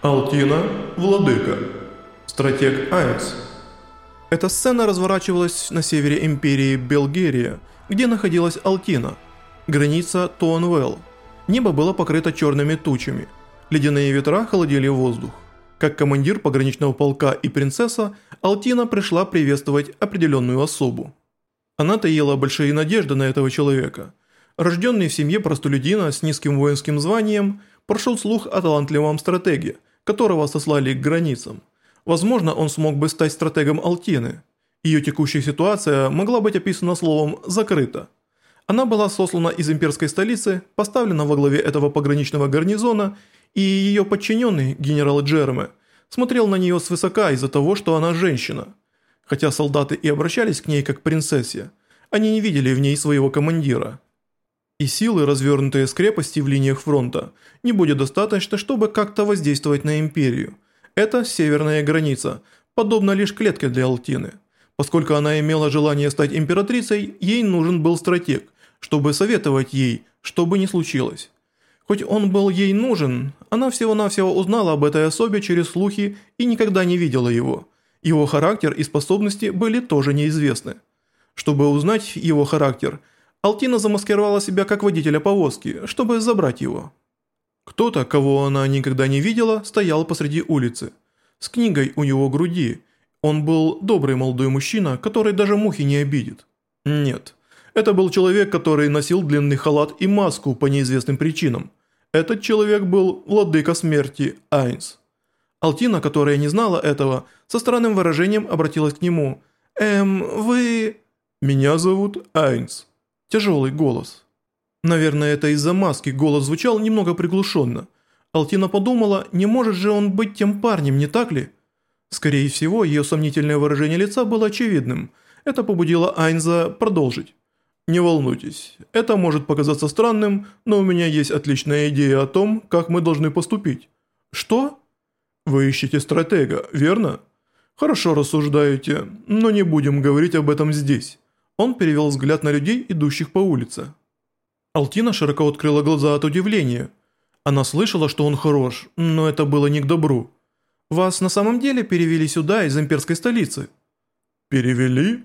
Алтина, владыка. Стратег Айнс. Эта сцена разворачивалась на севере империи Белгерия, где находилась Алтина, граница Туанвелл. Небо было покрыто черными тучами. Ледяные ветра холодили воздух. Как командир пограничного полка и принцесса, Алтина пришла приветствовать определенную особу. Она таила большие надежды на этого человека. Рожденный в семье простолюдина с низким воинским званием, прошел слух о талантливом стратеге – которого сослали к границам. Возможно, он смог бы стать стратегом Алтины. Ее текущая ситуация могла быть описана словом «закрыто». Она была сослана из имперской столицы, поставлена во главе этого пограничного гарнизона, и ее подчиненный, генерал Джерме, смотрел на нее свысока из-за того, что она женщина. Хотя солдаты и обращались к ней как к принцессе, они не видели в ней своего командира. И силы, развернутые с крепости в линиях фронта, не будет достаточно, чтобы как-то воздействовать на империю. Это северная граница, подобно лишь клетке для Алтины. Поскольку она имела желание стать императрицей, ей нужен был стратег, чтобы советовать ей, что бы ни случилось. Хоть он был ей нужен, она всего-навсего узнала об этой особе через слухи и никогда не видела его. Его характер и способности были тоже неизвестны. Чтобы узнать его характер – Алтина замаскировала себя как водителя повозки, чтобы забрать его. Кто-то, кого она никогда не видела, стоял посреди улицы. С книгой у его груди. Он был добрый молодой мужчина, который даже мухи не обидит. Нет. Это был человек, который носил длинный халат и маску по неизвестным причинам. Этот человек был владыка смерти Айнс. Алтина, которая не знала этого, со странным выражением обратилась к нему. «Эм, вы...» «Меня зовут Айнс». Тяжелый голос. Наверное, это из-за маски голос звучал немного приглушенно. Алтина подумала, не может же он быть тем парнем, не так ли? Скорее всего, ее сомнительное выражение лица было очевидным. Это побудило Айнза продолжить. «Не волнуйтесь, это может показаться странным, но у меня есть отличная идея о том, как мы должны поступить». «Что?» «Вы ищете стратега, верно?» «Хорошо рассуждаете, но не будем говорить об этом здесь». Он перевел взгляд на людей, идущих по улице. Алтина широко открыла глаза от удивления. Она слышала, что он хорош, но это было не к добру. «Вас на самом деле перевели сюда из имперской столицы?» «Перевели?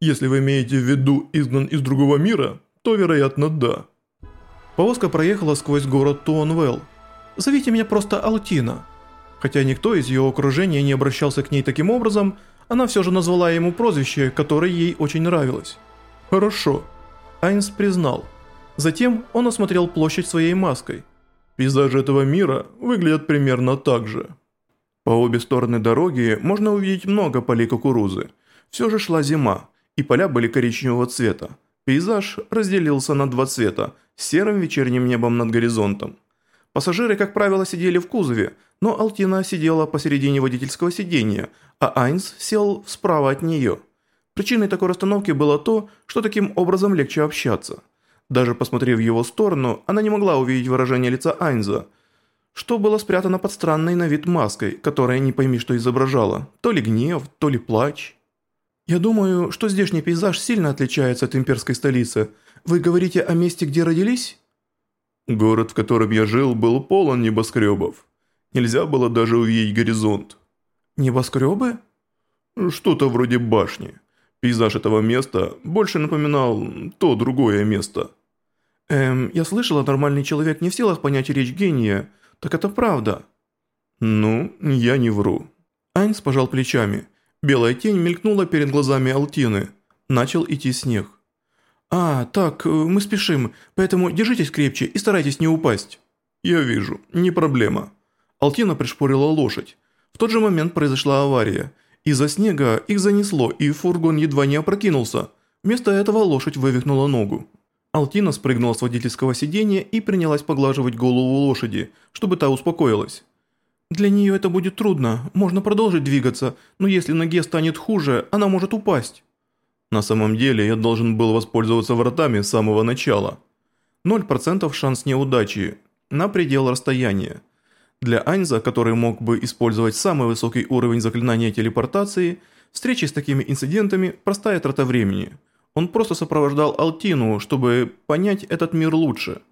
Если вы имеете в виду изгнан из другого мира, то, вероятно, да». Повозка проехала сквозь город Туонвелл. «Зовите меня просто Алтина». Хотя никто из ее окружения не обращался к ней таким образом, она все же назвала ему прозвище, которое ей очень нравилось. «Хорошо». Айнс признал. Затем он осмотрел площадь своей маской. Пейзажи этого мира выглядят примерно так же. По обе стороны дороги можно увидеть много полей кукурузы. Все же шла зима, и поля были коричневого цвета. Пейзаж разделился на два цвета, серым вечерним небом над горизонтом. Пассажиры, как правило, сидели в кузове, но Алтина сидела посередине водительского сиденья, а Айнс сел справа от нее. Причиной такой расстановки было то, что таким образом легче общаться. Даже посмотрев в его сторону, она не могла увидеть выражение лица Айнза, что было спрятано под странной на вид маской, которая не пойми что изображала, то ли гнев, то ли плач. «Я думаю, что здешний пейзаж сильно отличается от имперской столицы. Вы говорите о месте, где родились?» Город, в котором я жил, был полон небоскребов. Нельзя было даже увидеть горизонт. Небоскребы? Что-то вроде башни. Пейзаж этого места больше напоминал то другое место. Эм, я слышала, нормальный человек не в силах понять речь гения. Так это правда? Ну, я не вру. Айнс пожал плечами. Белая тень мелькнула перед глазами Алтины. Начал идти снег. «А, так, мы спешим, поэтому держитесь крепче и старайтесь не упасть». «Я вижу, не проблема». Алтина пришпорила лошадь. В тот же момент произошла авария. Из-за снега их занесло, и фургон едва не опрокинулся. Вместо этого лошадь вывихнула ногу. Алтина спрыгнула с водительского сиденья и принялась поглаживать голову лошади, чтобы та успокоилась. «Для нее это будет трудно, можно продолжить двигаться, но если ноге станет хуже, она может упасть». На самом деле я должен был воспользоваться вратами с самого начала. 0% шанс неудачи, на предел расстояния. Для Аньза, который мог бы использовать самый высокий уровень заклинания телепортации, встречи с такими инцидентами – простая трата времени. Он просто сопровождал Алтину, чтобы понять этот мир лучше.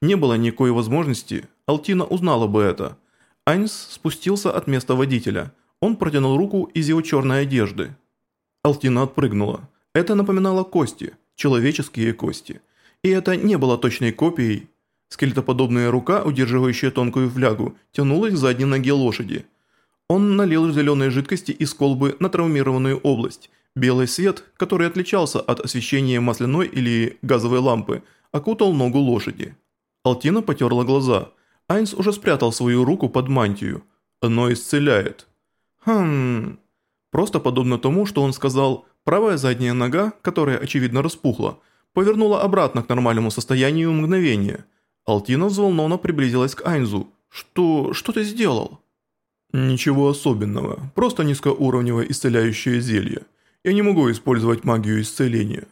Не было никакой возможности, Алтина узнала бы это. Айнс спустился от места водителя. Он протянул руку из его черной одежды. Алтина отпрыгнула. Это напоминало кости, человеческие кости. И это не было точной копией. Скелетоподобная рука, удерживающая тонкую флягу, тянулась к задней ноге лошади. Он налил зеленой жидкости из колбы на травмированную область. Белый свет, который отличался от освещения масляной или газовой лампы, окутал ногу лошади. Алтина потерла глаза. Айнс уже спрятал свою руку под мантию. Оно исцеляет. Хм... Просто подобно тому, что он сказал, правая задняя нога, которая очевидно распухла, повернула обратно к нормальному состоянию мгновения. Алтина взволнованно приблизилась к Айнзу. «Что... что ты сделал?» «Ничего особенного, просто низкоуровневое исцеляющее зелье. Я не могу использовать магию исцеления.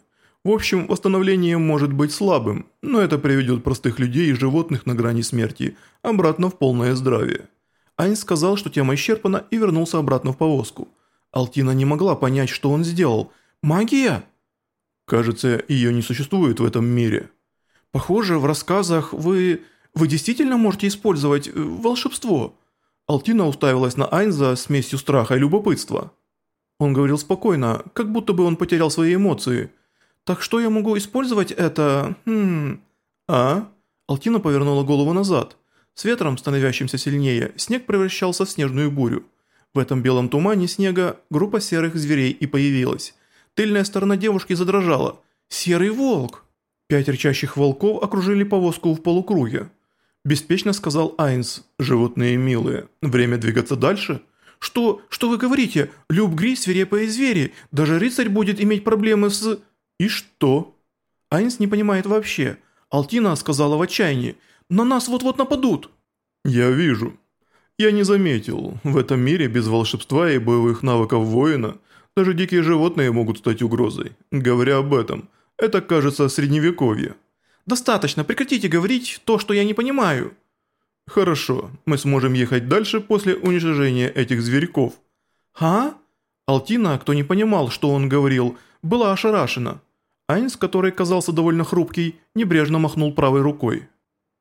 В общем, восстановление может быть слабым, но это приведет простых людей и животных на грани смерти обратно в полное здравие». Айнс сказал, что тема исчерпана и вернулся обратно в повозку. Алтина не могла понять, что он сделал. «Магия?» Кажется, ее не существует в этом мире. Похоже, в рассказах вы... Вы действительно можете использовать э, волшебство?» Алтина уставилась на Айнза смесью страха и любопытства. Он говорил спокойно, как будто бы он потерял свои эмоции. «Так что я могу использовать это... Хм... А?» Алтина повернула голову назад. С ветром, становящимся сильнее, снег превращался в снежную бурю. В этом белом тумане снега группа серых зверей и появилась. Тыльная сторона девушки задрожала. «Серый волк!» Пять рычащих волков окружили повозку в полукруге. Беспечно сказал Айнс. «Животные милые. Время двигаться дальше?» «Что? Что вы говорите? Люб Гри свирепые звери. Даже рыцарь будет иметь проблемы с...» «И что?» Айнс не понимает вообще. Алтина сказала в отчаянии. «На нас вот-вот нападут!» «Я вижу. Я не заметил. В этом мире без волшебства и боевых навыков воина даже дикие животные могут стать угрозой. Говоря об этом, это кажется средневековье». «Достаточно, прекратите говорить то, что я не понимаю». «Хорошо, мы сможем ехать дальше после уничтожения этих зверьков». «А?» Алтина, кто не понимал, что он говорил, была ошарашена. Айнс, который казался довольно хрупкий, небрежно махнул правой рукой.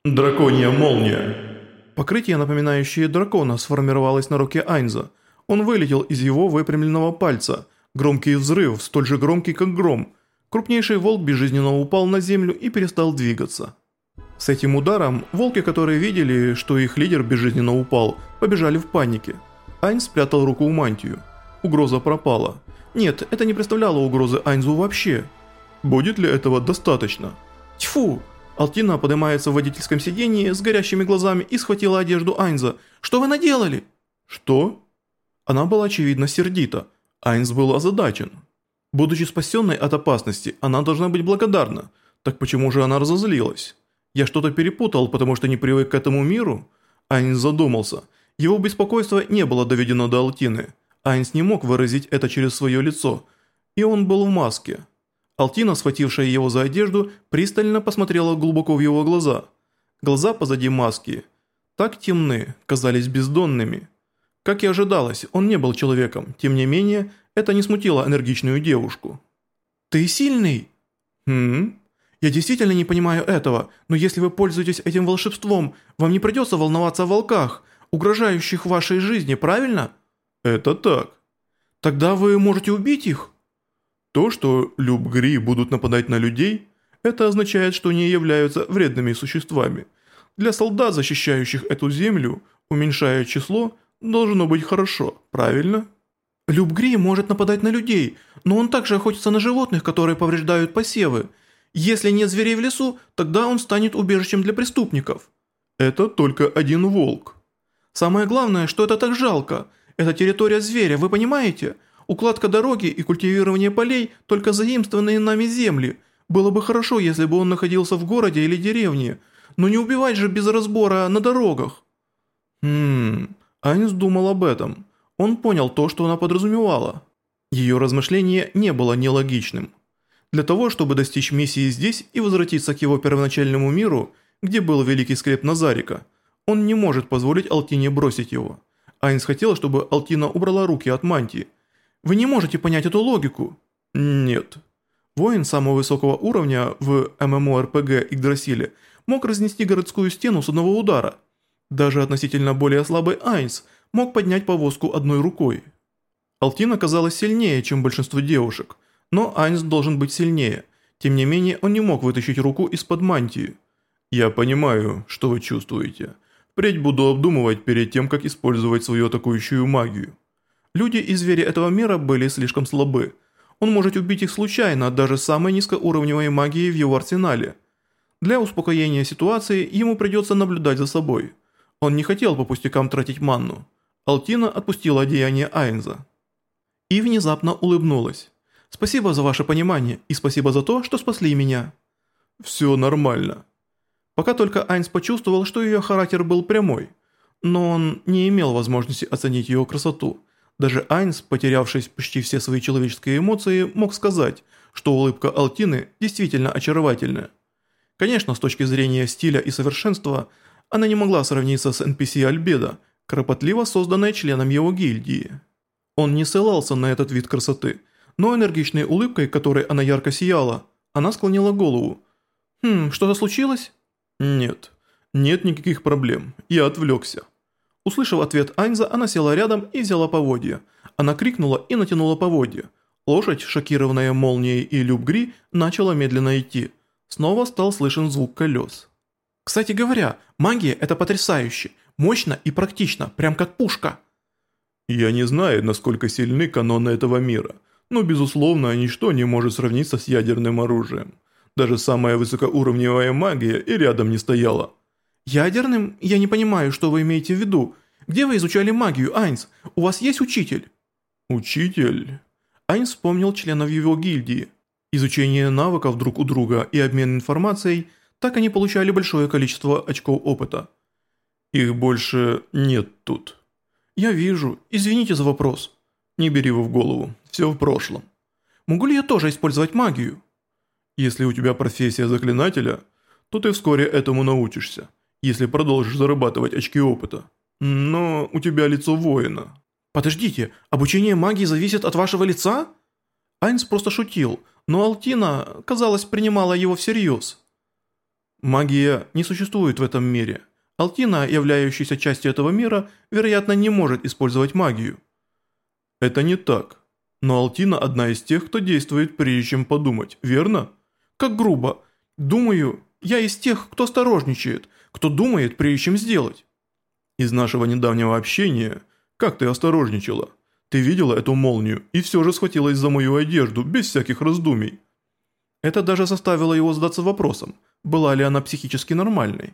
«Драконья молния». Покрытие, напоминающее дракона, сформировалось на руке Айнза. Он вылетел из его выпрямленного пальца. Громкий взрыв, столь же громкий, как гром – Крупнейший волк безжизненно упал на землю и перестал двигаться. С этим ударом, волки, которые видели, что их лидер безжизненно упал, побежали в панике. Айн спрятал руку в мантию. Угроза пропала. Нет, это не представляло угрозы Айнзу вообще. Будет ли этого достаточно? Тьфу! Алтина поднимается в водительском сидении с горящими глазами и схватила одежду Айнза. «Что вы наделали?» «Что?» Она была очевидно сердита. Айнз был озадачен. Будучи спасенной от опасности, она должна быть благодарна. Так почему же она разозлилась? Я что-то перепутал, потому что не привык к этому миру? Айнс задумался. Его беспокойство не было доведено до Алтины. Айнс не мог выразить это через свое лицо. И он был в маске. Алтина, схватившая его за одежду, пристально посмотрела глубоко в его глаза. Глаза позади маски. Так темны, казались бездонными. Как и ожидалось, он не был человеком, тем не менее, это не смутило энергичную девушку. «Ты сильный?» «Хм? Я действительно не понимаю этого, но если вы пользуетесь этим волшебством, вам не придется волноваться о волках, угрожающих вашей жизни, правильно?» «Это так». «Тогда вы можете убить их?» То, что любгри будут нападать на людей, это означает, что они являются вредными существами. Для солдат, защищающих эту землю, уменьшая число, должно быть хорошо, правильно?» Любгри может нападать на людей, но он также охотится на животных, которые повреждают посевы. Если нет зверей в лесу, тогда он станет убежищем для преступников. Это только один волк. Самое главное, что это так жалко. Это территория зверя, вы понимаете? Укладка дороги и культивирование полей – только заимствованные нами земли. Было бы хорошо, если бы он находился в городе или деревне, но не убивать же без разбора на дорогах. Хм, Айнс думал об этом. Он понял то, что она подразумевала. Ее размышление не было нелогичным. Для того, чтобы достичь миссии здесь и возвратиться к его первоначальному миру, где был великий склеп Назарика, он не может позволить Алтине бросить его. Айнс хотел, чтобы Алтина убрала руки от мантии. Вы не можете понять эту логику? Нет. Воин самого высокого уровня в MMORPG Игдрасиле мог разнести городскую стену с одного удара. Даже относительно более слабый Айнс мог поднять повозку одной рукой. Алтина казалась сильнее, чем большинство девушек, но Айнс должен быть сильнее. Тем не менее, он не мог вытащить руку из-под мантии. «Я понимаю, что вы чувствуете. Впредь буду обдумывать перед тем, как использовать свою атакующую магию». Люди и звери этого мира были слишком слабы. Он может убить их случайно, даже самой низкоуровневой магией в его арсенале. Для успокоения ситуации ему придется наблюдать за собой. Он не хотел по пустякам тратить манну. Алтина отпустила одеяние Айнза. И внезапно улыбнулась. «Спасибо за ваше понимание и спасибо за то, что спасли меня». «Все нормально». Пока только Айнс почувствовал, что ее характер был прямой, но он не имел возможности оценить ее красоту. Даже Айнс, потерявшись почти все свои человеческие эмоции, мог сказать, что улыбка Алтины действительно очаровательная. Конечно, с точки зрения стиля и совершенства, она не могла сравниться с NPC Альбедо, кропотливо созданной членом его гильдии. Он не ссылался на этот вид красоты, но энергичной улыбкой, которой она ярко сияла, она склонила голову. «Хм, что-то случилось?» «Нет, нет никаких проблем, я отвлекся». Услышав ответ Айнза, она села рядом и взяла поводья. Она крикнула и натянула поводья. Лошадь, шокированная молнией и Любгри, начала медленно идти. Снова стал слышен звук колес. «Кстати говоря, магия – это потрясающе, мощно и практично, прям как пушка». «Я не знаю, насколько сильны каноны этого мира, но безусловно ничто не может сравниться с ядерным оружием. Даже самая высокоуровневая магия и рядом не стояла». «Ядерным? Я не понимаю, что вы имеете в виду. Где вы изучали магию, Айнс? У вас есть учитель?» «Учитель?» Айнс вспомнил членов его гильдии. Изучение навыков друг у друга и обмен информацией, так они получали большое количество очков опыта. «Их больше нет тут». «Я вижу. Извините за вопрос». «Не бери его в голову. Все в прошлом». «Могу ли я тоже использовать магию?» «Если у тебя профессия заклинателя, то ты вскоре этому научишься, если продолжишь зарабатывать очки опыта. Но у тебя лицо воина». «Подождите, обучение магии зависит от вашего лица?» Айнс просто шутил, но Алтина, казалось, принимала его всерьез. Магия не существует в этом мире. Алтина, являющаяся частью этого мира, вероятно, не может использовать магию. Это не так. Но Алтина одна из тех, кто действует прежде чем подумать, верно? Как грубо. Думаю, я из тех, кто осторожничает, кто думает прежде чем сделать. Из нашего недавнего общения, как ты осторожничала? Ты видела эту молнию и все же схватилась за мою одежду, без всяких раздумий. Это даже заставило его задаться вопросом, была ли она психически нормальной.